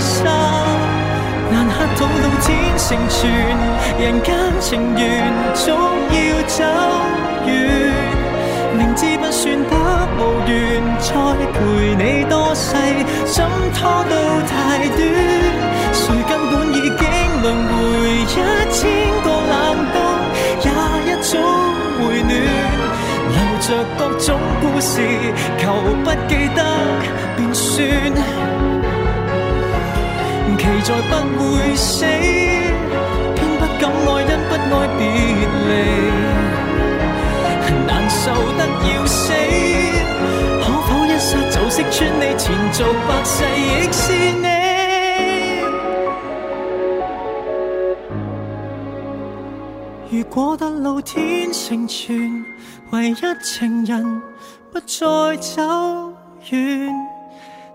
生难乞讨到天成全，人间情缘总要走远。明知不算得无缘，再陪你多世，怎拖到太短。谁根本已经轮回一千个冷冬，也一早回暖。留着各种故事，求不记得便算。再不会死，偏不敢爱，因不爱别离，难受得要死。可否一刹就识穿你，前做百世亦是你？如果得老天成全，唯一情人不再走远。